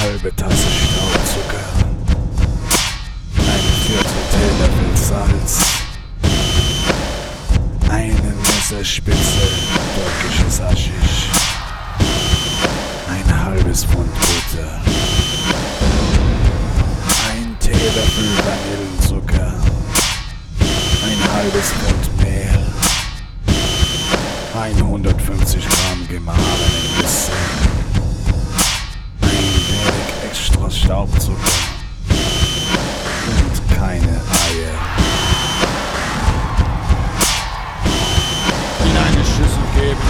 halbe Tasse Staubzucker, ein Viertel Teelöffel Salz, eine Messerspitze türkisches Haschisch, ein halbes Pfund Butter, ein Teelöffel Vanillenzucker, ein halbes Pfund Mehl, 150 Gramm gemahlene Nüsse. Staubzucker. Und keine Eier. In eine Schüssel geben,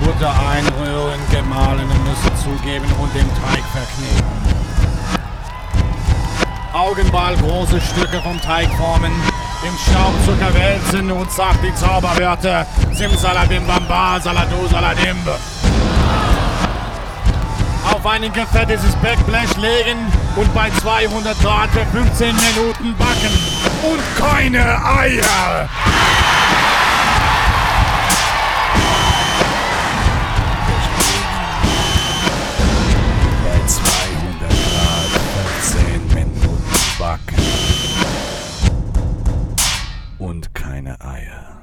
Butter einrühren, gemahlene Nüsse zugeben und den Teig verkneten. Augenball große Stücke vom Teig formen, im Staubzucker wälzen und sagt die Zauberwörter Simsalabim Bamba, Salado, Saladim. Auf ein gefettetes Backblech legen und bei 200 Grad für 15 Minuten backen. Und keine Eier! Bei 200 Grad 15 Minuten backen. Und keine Eier.